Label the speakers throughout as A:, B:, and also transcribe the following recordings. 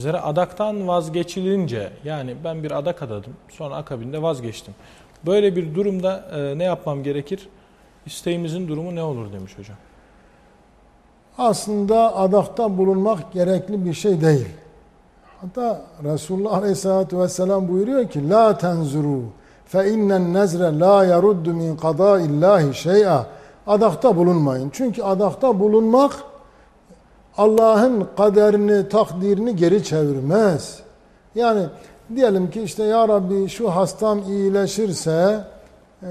A: üzere adaktan vazgeçilince yani ben bir adak adadım sonra akabinde vazgeçtim. Böyle bir durumda e, ne yapmam gerekir? İsteğimizin durumu ne olur demiş hocam.
B: Aslında adakta bulunmak gerekli bir şey değil. Hatta Resulullah Aleyhisselatü Vesselam buyuruyor ki La tenzuru fe innen nezre la yaruddu min illahi şey'a Adakta bulunmayın. Çünkü adakta bulunmak Allah'ın kaderini, takdirini geri çevirmez. Yani diyelim ki işte ya Rabbi şu hastam iyileşirse e,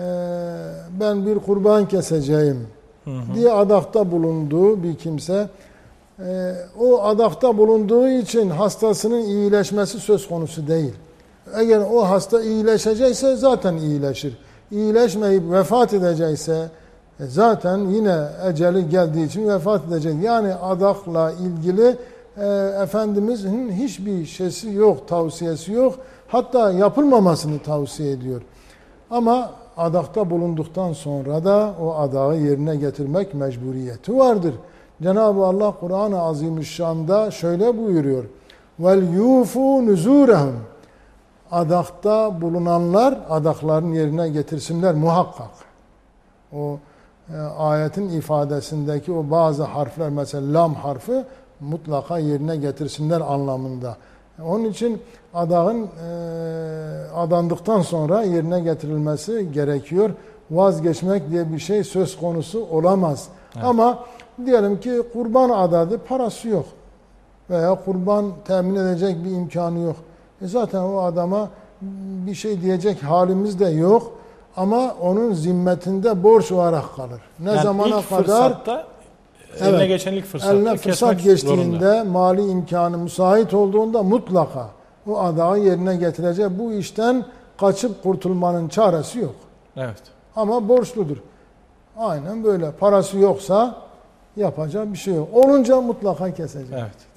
B: ben bir kurban keseceğim
A: Hı hı.
B: diye adakta bulunduğu bir kimse e, o adakta bulunduğu için hastasının iyileşmesi söz konusu değil. Eğer o hasta iyileşecekse zaten iyileşir. İyileşmeyip vefat edecekse e, zaten yine eceli geldiği için vefat edecek. Yani adakla ilgili e, Efendimizin hiçbir şeysi yok, tavsiyesi yok. Hatta yapılmamasını tavsiye ediyor. Ama adakta bulunduktan sonra da o adağı yerine getirmek mecburiyeti vardır. Cenab-ı Allah Kur'an-ı Azimüşşan'da şöyle buyuruyor. Vel yufu nuzurehum. Adakta bulunanlar adakların yerine getirsinler muhakkak. O ayetin ifadesindeki o bazı harfler mesela lam harfi mutlaka yerine getirsinler anlamında. Onun için adağın e, adandıktan sonra yerine getirilmesi gerekiyor. Vazgeçmek diye bir şey söz konusu olamaz.
A: Evet.
B: Ama diyelim ki kurban adadı parası yok. Veya kurban temin edecek bir imkanı yok. E zaten o adama bir şey diyecek halimiz de yok. Ama onun zimmetinde borç olarak kalır. Ne
A: Yani
B: zamana
A: ilk
B: kadar
A: fırsatta, eline
B: Evet.
A: geçen ilk fırsatta
B: eline fırsat geçtiğinde
A: zorunda.
B: mali imkanı müsait olduğunda mutlaka o adağı yerine getirecek. Bu işten kaçıp kurtulmanın çaresi yok.
A: Evet.
B: Ama borçludur. Aynen böyle. Parası yoksa yapacak bir şey yok. Olunca mutlaka kesecek.
A: Evet.